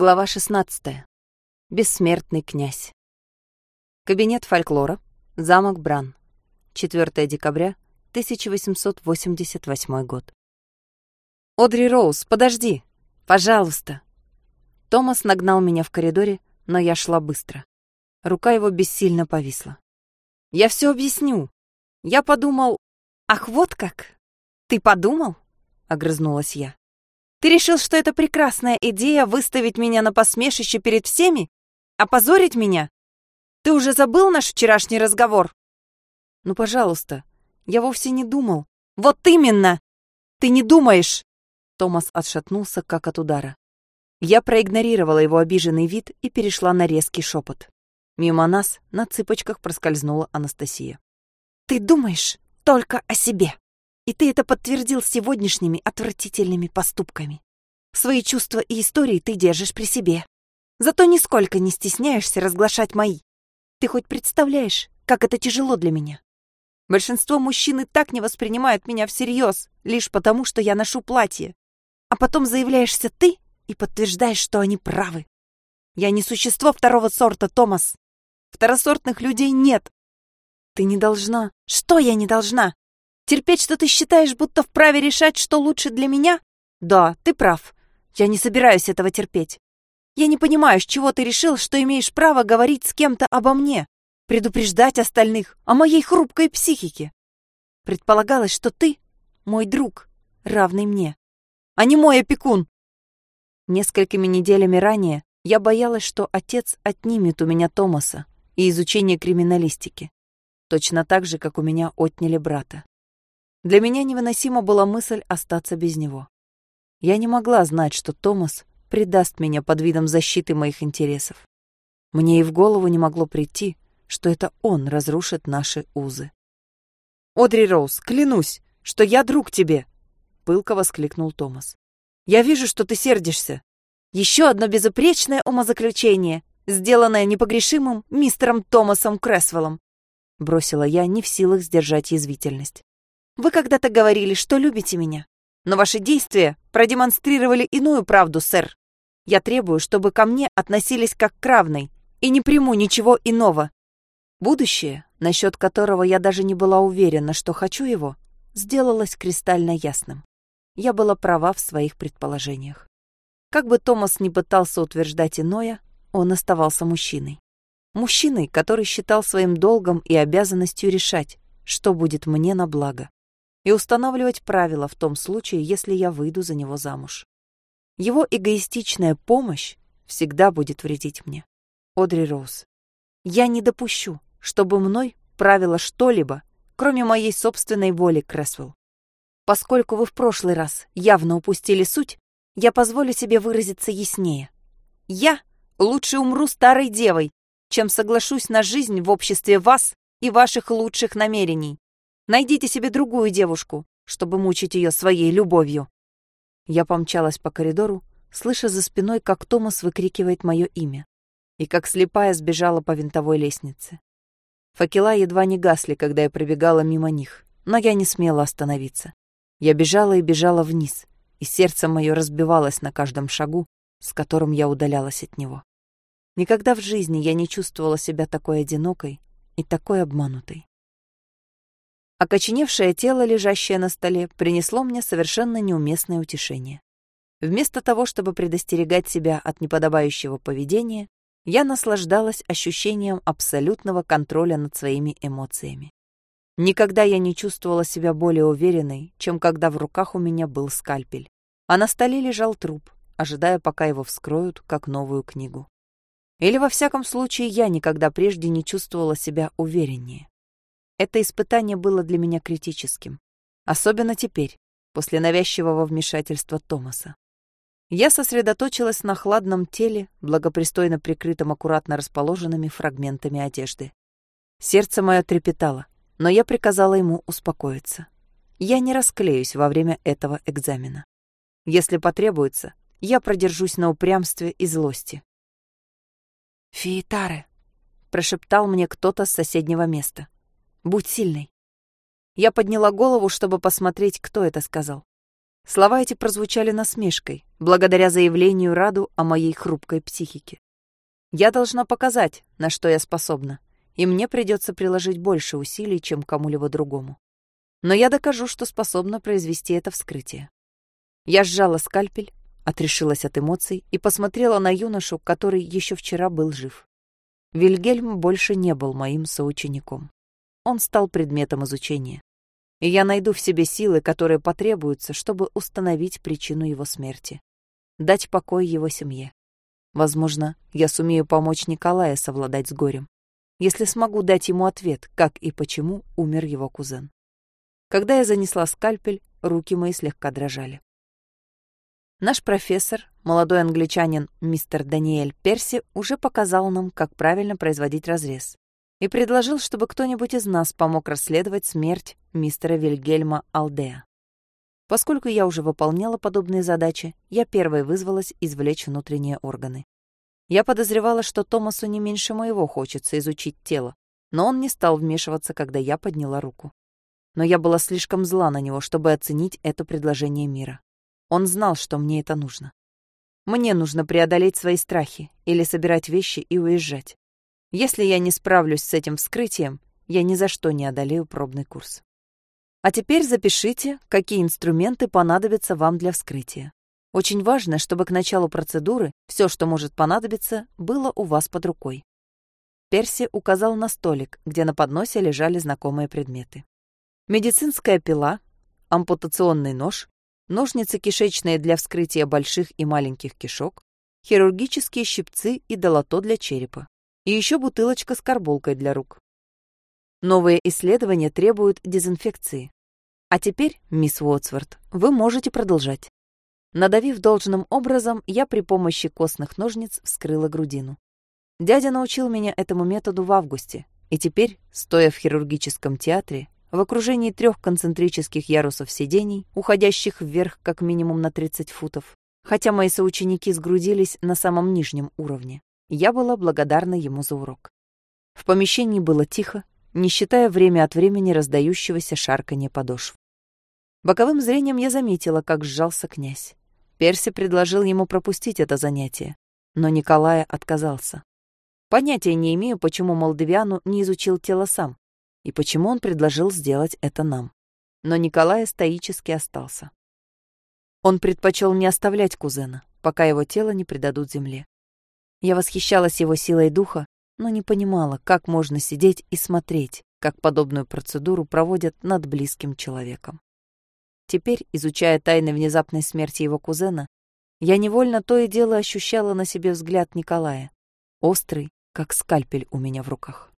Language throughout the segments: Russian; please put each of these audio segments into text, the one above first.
Глава 16. Бессмертный князь. Кабинет фольклора. Замок Бран. 4 декабря 1888 год. «Одри Роуз, подожди! Пожалуйста!» Томас нагнал меня в коридоре, но я шла быстро. Рука его бессильно повисла. «Я все объясню. Я подумал... Ах, вот как! Ты подумал?» — огрызнулась я. Ты решил, что это прекрасная идея выставить меня на посмешище перед всеми? Опозорить меня? Ты уже забыл наш вчерашний разговор? Ну, пожалуйста, я вовсе не думал. Вот именно! Ты не думаешь! Томас отшатнулся, как от удара. Я проигнорировала его обиженный вид и перешла на резкий шепот. Мимо нас на цыпочках проскользнула Анастасия. «Ты думаешь только о себе!» И ты это подтвердил сегодняшними отвратительными поступками. Свои чувства и истории ты держишь при себе. Зато нисколько не стесняешься разглашать мои. Ты хоть представляешь, как это тяжело для меня? Большинство мужчин и так не воспринимают меня всерьез, лишь потому, что я ношу платье. А потом заявляешься ты и подтверждаешь, что они правы. Я не существо второго сорта, Томас. Второсортных людей нет. Ты не должна. Что я не должна? Терпеть, что ты считаешь, будто вправе решать, что лучше для меня? Да, ты прав. Я не собираюсь этого терпеть. Я не понимаю, с чего ты решил, что имеешь право говорить с кем-то обо мне, предупреждать остальных о моей хрупкой психике. Предполагалось, что ты мой друг, равный мне, а не мой опекун. Несколькими неделями ранее я боялась, что отец отнимет у меня Томаса и изучение криминалистики, точно так же, как у меня отняли брата. Для меня невыносима была мысль остаться без него. Я не могла знать, что Томас предаст меня под видом защиты моих интересов. Мне и в голову не могло прийти, что это он разрушит наши узы. «Одри Роуз, клянусь, что я друг тебе!» — пылко воскликнул Томас. «Я вижу, что ты сердишься. Еще одно безупречное умозаключение, сделанное непогрешимым мистером Томасом Кресвеллом», — бросила я, не в силах сдержать язвительность. Вы когда-то говорили, что любите меня. Но ваши действия продемонстрировали иную правду, сэр. Я требую, чтобы ко мне относились как к равной, и не приму ничего иного. Будущее, насчет которого я даже не была уверена, что хочу его, сделалось кристально ясным. Я была права в своих предположениях. Как бы Томас ни пытался утверждать иное, он оставался мужчиной. Мужчиной, который считал своим долгом и обязанностью решать, что будет мне на благо и устанавливать правила в том случае, если я выйду за него замуж. Его эгоистичная помощь всегда будет вредить мне. Одри Роуз. Я не допущу, чтобы мной правило что-либо, кроме моей собственной воли, Кресвелл. Поскольку вы в прошлый раз явно упустили суть, я позволю себе выразиться яснее. Я лучше умру старой девой, чем соглашусь на жизнь в обществе вас и ваших лучших намерений. Найдите себе другую девушку, чтобы мучить ее своей любовью. Я помчалась по коридору, слыша за спиной, как Томас выкрикивает мое имя, и как слепая сбежала по винтовой лестнице. Факела едва не гасли, когда я пробегала мимо них, но я не смела остановиться. Я бежала и бежала вниз, и сердце мое разбивалось на каждом шагу, с которым я удалялась от него. Никогда в жизни я не чувствовала себя такой одинокой и такой обманутой. Окоченевшее тело, лежащее на столе, принесло мне совершенно неуместное утешение. Вместо того, чтобы предостерегать себя от неподобающего поведения, я наслаждалась ощущением абсолютного контроля над своими эмоциями. Никогда я не чувствовала себя более уверенной, чем когда в руках у меня был скальпель, а на столе лежал труп, ожидая, пока его вскроют, как новую книгу. Или, во всяком случае, я никогда прежде не чувствовала себя увереннее. Это испытание было для меня критическим. Особенно теперь, после навязчивого вмешательства Томаса. Я сосредоточилась на хладном теле, благопристойно прикрытом аккуратно расположенными фрагментами одежды. Сердце мое трепетало, но я приказала ему успокоиться. Я не расклеюсь во время этого экзамена. Если потребуется, я продержусь на упрямстве и злости. «Фиитаре», — прошептал мне кто-то с соседнего места. Будь сильной. Я подняла голову, чтобы посмотреть, кто это сказал. Слова эти прозвучали насмешкой, благодаря заявлению Раду о моей хрупкой психике. Я должна показать, на что я способна, и мне придется приложить больше усилий, чем кому-либо другому. Но я докажу, что способна произвести это вскрытие. Я сжала скальпель, отрешилась от эмоций и посмотрела на юношу, который еще вчера был жив. Вильгельм больше не был моим соучеником. Он стал предметом изучения. И я найду в себе силы, которые потребуются, чтобы установить причину его смерти. Дать покой его семье. Возможно, я сумею помочь Николаю совладать с горем, если смогу дать ему ответ, как и почему умер его кузен. Когда я занесла скальпель, руки мои слегка дрожали. Наш профессор, молодой англичанин мистер Даниэль Перси, уже показал нам, как правильно производить разрез, и предложил, чтобы кто-нибудь из нас помог расследовать смерть мистера Вильгельма Алдея. Поскольку я уже выполняла подобные задачи, я первой вызвалась извлечь внутренние органы. Я подозревала, что Томасу не меньше моего хочется изучить тело, но он не стал вмешиваться, когда я подняла руку. Но я была слишком зла на него, чтобы оценить это предложение мира. Он знал, что мне это нужно. Мне нужно преодолеть свои страхи или собирать вещи и уезжать. Если я не справлюсь с этим вскрытием, я ни за что не одолею пробный курс. А теперь запишите, какие инструменты понадобятся вам для вскрытия. Очень важно, чтобы к началу процедуры все, что может понадобиться, было у вас под рукой. Перси указал на столик, где на подносе лежали знакомые предметы. Медицинская пила, ампутационный нож, ножницы кишечные для вскрытия больших и маленьких кишок, хирургические щипцы и долото для черепа, и еще бутылочка с карболкой для рук. Новые исследования требуют дезинфекции. А теперь, мисс Уотсворт, вы можете продолжать. Надавив должным образом, я при помощи костных ножниц вскрыла грудину. Дядя научил меня этому методу в августе, и теперь, стоя в хирургическом театре, в окружении трех концентрических ярусов сидений, уходящих вверх как минимум на 30 футов, хотя мои соученики сгрудились на самом нижнем уровне. Я была благодарна ему за урок. В помещении было тихо, не считая время от времени раздающегося шарканья подошв. Боковым зрением я заметила, как сжался князь. Перси предложил ему пропустить это занятие, но Николая отказался. Понятия не имею, почему Молдавиану не изучил тело сам, и почему он предложил сделать это нам. Но Николай стоически остался. Он предпочел не оставлять кузена, пока его тело не предадут земле. Я восхищалась его силой духа, но не понимала, как можно сидеть и смотреть, как подобную процедуру проводят над близким человеком. Теперь, изучая тайны внезапной смерти его кузена, я невольно то и дело ощущала на себе взгляд Николая, острый, как скальпель у меня в руках.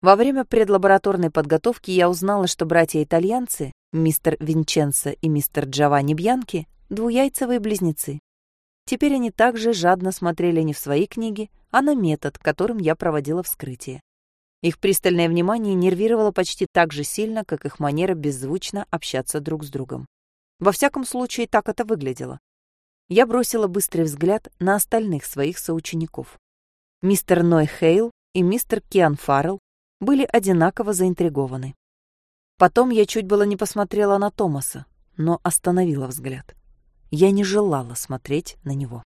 Во время предлабораторной подготовки я узнала, что братья-итальянцы, мистер Винченцо и мистер Джованни Бьянки, двуяйцевые близнецы. Теперь они также жадно смотрели не в свои книги, а на метод, которым я проводила вскрытие. Их пристальное внимание нервировало почти так же сильно, как их манера беззвучно общаться друг с другом. Во всяком случае, так это выглядело. Я бросила быстрый взгляд на остальных своих соучеников. Мистер Ной Хейл и мистер Киан Фаррелл были одинаково заинтригованы. Потом я чуть было не посмотрела на Томаса, но остановила взгляд. Я не желала смотреть на него.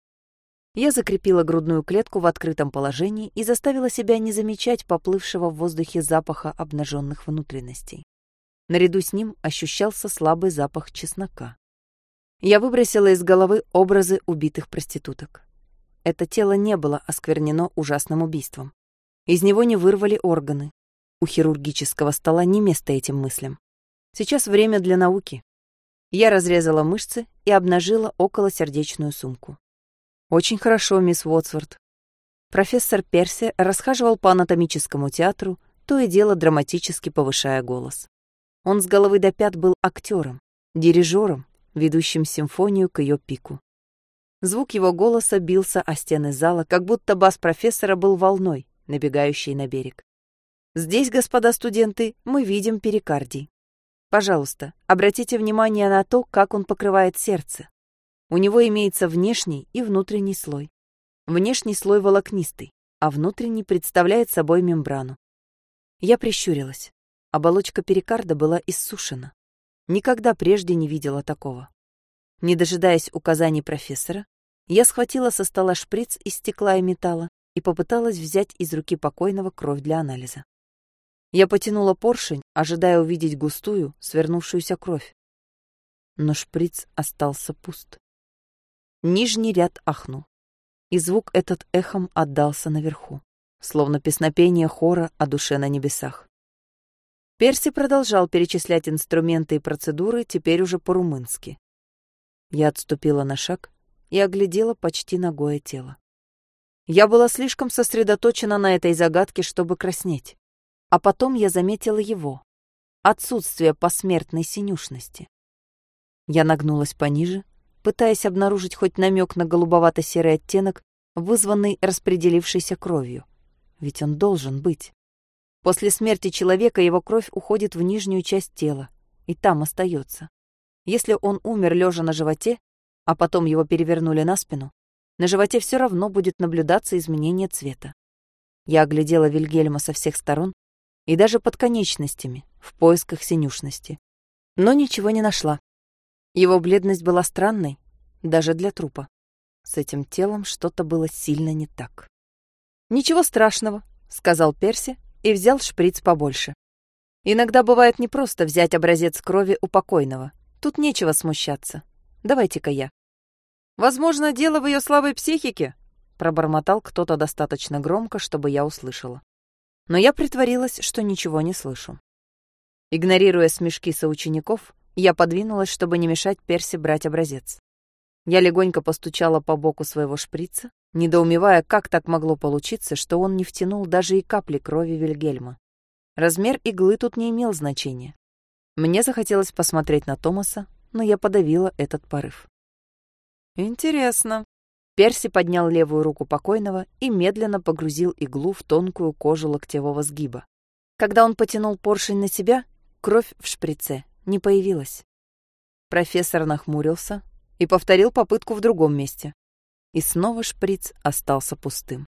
Я закрепила грудную клетку в открытом положении и заставила себя не замечать поплывшего в воздухе запаха обнаженных внутренностей. Наряду с ним ощущался слабый запах чеснока. Я выбросила из головы образы убитых проституток. Это тело не было осквернено ужасным убийством. Из него не вырвали органы, у хирургического стола не место этим мыслям. Сейчас время для науки. Я разрезала мышцы и обнажила околосердечную сумку. Очень хорошо, мисс Уотсворт. Профессор Перси расхаживал по анатомическому театру, то и дело драматически повышая голос. Он с головы до пят был актером, дирижером, ведущим симфонию к ее пику. Звук его голоса бился о стены зала, как будто бас профессора был волной, набегающей на берег. Здесь, господа студенты, мы видим перикардий. Пожалуйста, обратите внимание на то, как он покрывает сердце. У него имеется внешний и внутренний слой. Внешний слой волокнистый, а внутренний представляет собой мембрану. Я прищурилась. Оболочка перикарда была иссушена. Никогда прежде не видела такого. Не дожидаясь указаний профессора, я схватила со стола шприц из стекла и металла и попыталась взять из руки покойного кровь для анализа. Я потянула поршень, ожидая увидеть густую, свернувшуюся кровь. Но шприц остался пуст. Нижний ряд ахнул, и звук этот эхом отдался наверху, словно песнопение хора о душе на небесах. Перси продолжал перечислять инструменты и процедуры, теперь уже по-румынски. Я отступила на шаг и оглядела почти ногое тело. Я была слишком сосредоточена на этой загадке, чтобы краснеть. А потом я заметила его. Отсутствие посмертной синюшности. Я нагнулась пониже, пытаясь обнаружить хоть намек на голубовато-серый оттенок, вызванный распределившейся кровью. Ведь он должен быть. После смерти человека его кровь уходит в нижнюю часть тела, и там остается. Если он умер лежа на животе, а потом его перевернули на спину, на животе все равно будет наблюдаться изменение цвета. Я оглядела Вильгельма со всех сторон и даже под конечностями, в поисках синюшности. Но ничего не нашла. Его бледность была странной, даже для трупа. С этим телом что-то было сильно не так. «Ничего страшного», — сказал Перси и взял шприц побольше. «Иногда бывает непросто взять образец крови у покойного. Тут нечего смущаться. Давайте-ка я». «Возможно, дело в ее слабой психике», — пробормотал кто-то достаточно громко, чтобы я услышала. Но я притворилась, что ничего не слышу. Игнорируя смешки соучеников, я подвинулась, чтобы не мешать Перси брать образец. Я легонько постучала по боку своего шприца, недоумевая, как так могло получиться, что он не втянул даже и капли крови Вильгельма. Размер иглы тут не имел значения. Мне захотелось посмотреть на Томаса, но я подавила этот порыв. «Интересно». Перси поднял левую руку покойного и медленно погрузил иглу в тонкую кожу локтевого сгиба. Когда он потянул поршень на себя, кровь в шприце не появилась. Профессор нахмурился и повторил попытку в другом месте. И снова шприц остался пустым.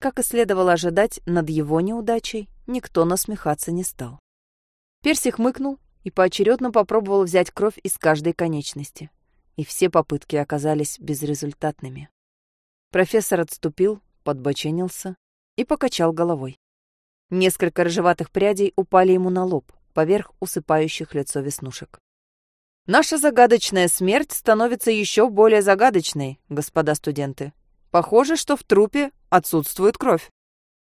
Как и следовало ожидать, над его неудачей никто насмехаться не стал. Перси хмыкнул и поочередно попробовал взять кровь из каждой конечности и все попытки оказались безрезультатными. Профессор отступил, подбоченился и покачал головой. Несколько рыжеватых прядей упали ему на лоб, поверх усыпающих лицо веснушек. «Наша загадочная смерть становится еще более загадочной, господа студенты. Похоже, что в трупе отсутствует кровь».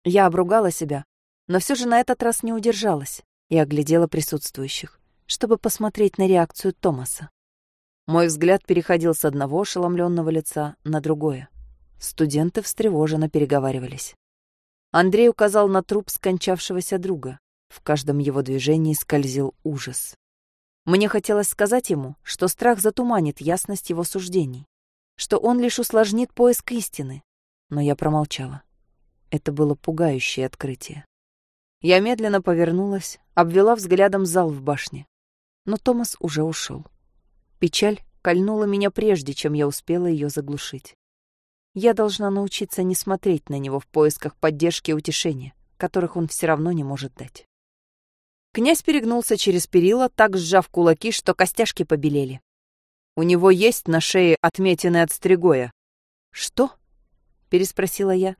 Я обругала себя, но все же на этот раз не удержалась и оглядела присутствующих, чтобы посмотреть на реакцию Томаса. Мой взгляд переходил с одного ошеломленного лица на другое. Студенты встревоженно переговаривались. Андрей указал на труп скончавшегося друга. В каждом его движении скользил ужас. Мне хотелось сказать ему, что страх затуманит ясность его суждений, что он лишь усложнит поиск истины, но я промолчала. Это было пугающее открытие. Я медленно повернулась, обвела взглядом зал в башне. Но Томас уже ушел. Печаль кольнула меня прежде, чем я успела ее заглушить. Я должна научиться не смотреть на него в поисках поддержки и утешения, которых он все равно не может дать. Князь перегнулся через перила, так сжав кулаки, что костяшки побелели. У него есть на шее отметины от стригоя. «Что?» — переспросила я.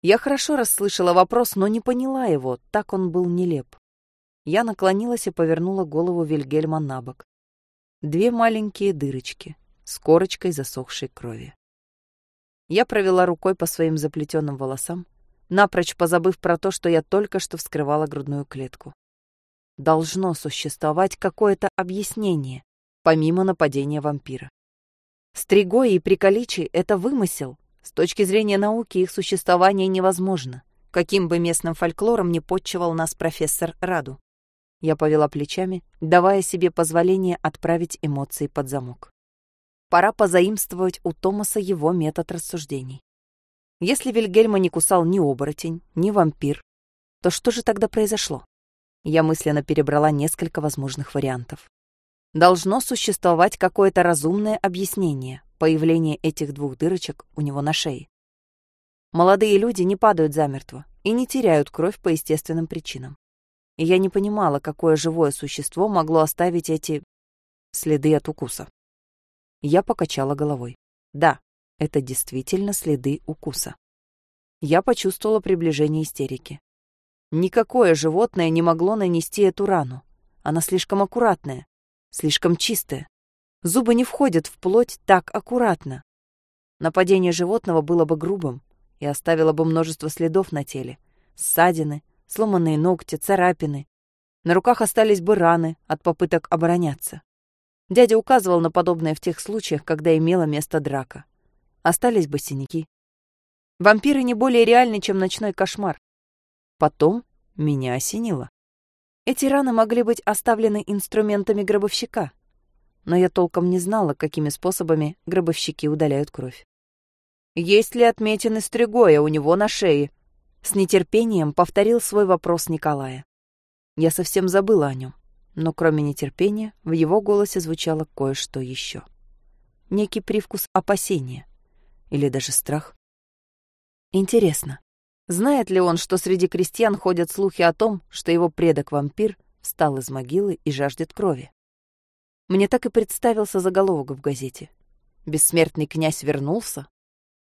Я хорошо расслышала вопрос, но не поняла его, так он был нелеп. Я наклонилась и повернула голову Вильгельма на бок две маленькие дырочки с корочкой засохшей крови. Я провела рукой по своим заплетенным волосам, напрочь позабыв про то, что я только что вскрывала грудную клетку. Должно существовать какое-то объяснение, помимо нападения вампира. Стригои и приколичи — это вымысел. С точки зрения науки их существование невозможно, каким бы местным фольклором не подчевал нас профессор Раду. Я повела плечами, давая себе позволение отправить эмоции под замок. Пора позаимствовать у Томаса его метод рассуждений. Если Вильгельма не кусал ни оборотень, ни вампир, то что же тогда произошло? Я мысленно перебрала несколько возможных вариантов. Должно существовать какое-то разумное объяснение появления этих двух дырочек у него на шее. Молодые люди не падают замертво и не теряют кровь по естественным причинам и я не понимала, какое живое существо могло оставить эти следы от укуса. Я покачала головой. Да, это действительно следы укуса. Я почувствовала приближение истерики. Никакое животное не могло нанести эту рану. Она слишком аккуратная, слишком чистая. Зубы не входят в плоть так аккуратно. Нападение животного было бы грубым и оставило бы множество следов на теле. Ссадины, сломанные ногти, царапины. На руках остались бы раны от попыток обороняться. Дядя указывал на подобное в тех случаях, когда имела место драка. Остались бы синяки. Вампиры не более реальны, чем ночной кошмар. Потом меня осенило. Эти раны могли быть оставлены инструментами гробовщика, но я толком не знала, какими способами гробовщики удаляют кровь. «Есть ли отметины стригоя у него на шее?» С нетерпением повторил свой вопрос Николая. Я совсем забыла о нем, но кроме нетерпения в его голосе звучало кое-что еще. Некий привкус опасения или даже страх. Интересно, знает ли он, что среди крестьян ходят слухи о том, что его предок-вампир встал из могилы и жаждет крови? Мне так и представился заголовок в газете. «Бессмертный князь вернулся?»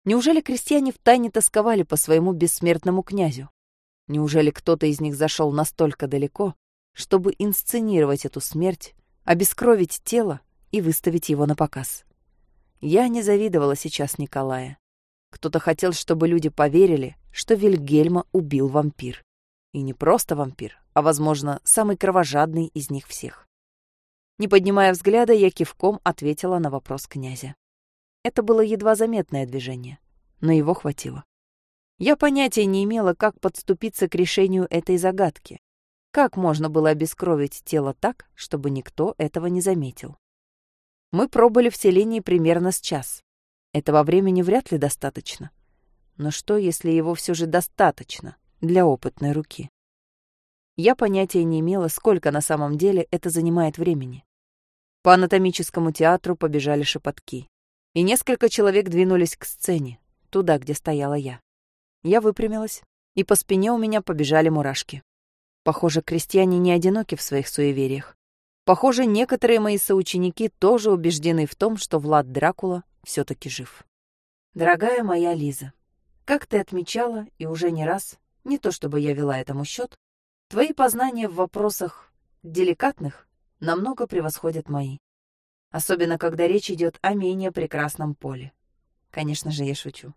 Неужели крестьяне втайне тосковали по своему бессмертному князю? Неужели кто-то из них зашел настолько далеко, чтобы инсценировать эту смерть, обескровить тело и выставить его на показ? Я не завидовала сейчас Николая. Кто-то хотел, чтобы люди поверили, что Вильгельма убил вампир. И не просто вампир, а, возможно, самый кровожадный из них всех. Не поднимая взгляда, я кивком ответила на вопрос князя. Это было едва заметное движение, но его хватило. Я понятия не имела, как подступиться к решению этой загадки. Как можно было обескровить тело так, чтобы никто этого не заметил? Мы пробыли в селении примерно с час. Этого времени вряд ли достаточно. Но что, если его все же достаточно для опытной руки? Я понятия не имела, сколько на самом деле это занимает времени. По анатомическому театру побежали шепотки. И несколько человек двинулись к сцене, туда, где стояла я. Я выпрямилась, и по спине у меня побежали мурашки. Похоже, крестьяне не одиноки в своих суевериях. Похоже, некоторые мои соученики тоже убеждены в том, что Влад Дракула все таки жив. Дорогая моя Лиза, как ты отмечала, и уже не раз, не то чтобы я вела этому счет, Твои познания в вопросах деликатных намного превосходят мои. Особенно, когда речь идет о менее прекрасном поле. Конечно же, я шучу.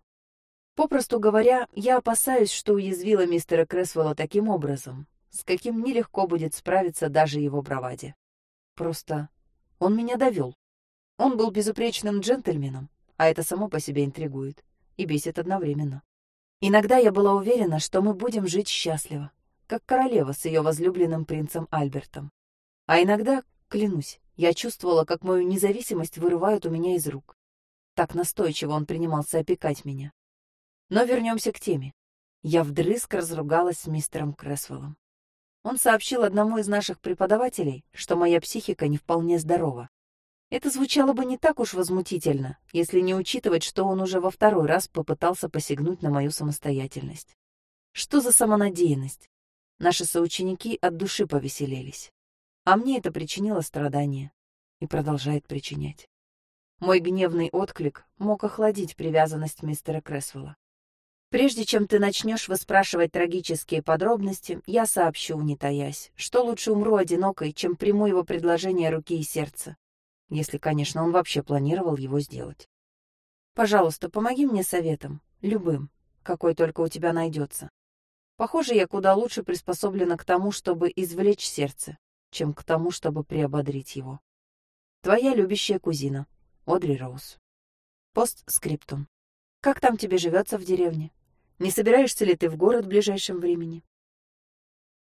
Попросту говоря, я опасаюсь, что уязвила мистера Кресвелла таким образом, с каким нелегко будет справиться даже его браваде. Просто он меня довел. Он был безупречным джентльменом, а это само по себе интригует и бесит одновременно. Иногда я была уверена, что мы будем жить счастливо, как королева с ее возлюбленным принцем Альбертом. А иногда, клянусь, я чувствовала, как мою независимость вырывают у меня из рук. Так настойчиво он принимался опекать меня. Но вернемся к теме. Я вдрызг разругалась с мистером Кресвеллом. Он сообщил одному из наших преподавателей, что моя психика не вполне здорова. Это звучало бы не так уж возмутительно, если не учитывать, что он уже во второй раз попытался посягнуть на мою самостоятельность. Что за самонадеянность? Наши соученики от души повеселились. А мне это причинило страдания и продолжает причинять. Мой гневный отклик мог охладить привязанность мистера Кресвелла. Прежде чем ты начнешь выспрашивать трагические подробности, я сообщу, не таясь, что лучше умру одинокой, чем приму его предложение руки и сердца. Если, конечно, он вообще планировал его сделать. Пожалуйста, помоги мне советом, любым, какой только у тебя найдется. Похоже, я куда лучше приспособлена к тому, чтобы извлечь сердце, чем к тому, чтобы приободрить его. Твоя любящая кузина, Одри Роуз. Постскриптум. Как там тебе живется в деревне? Не собираешься ли ты в город в ближайшем времени?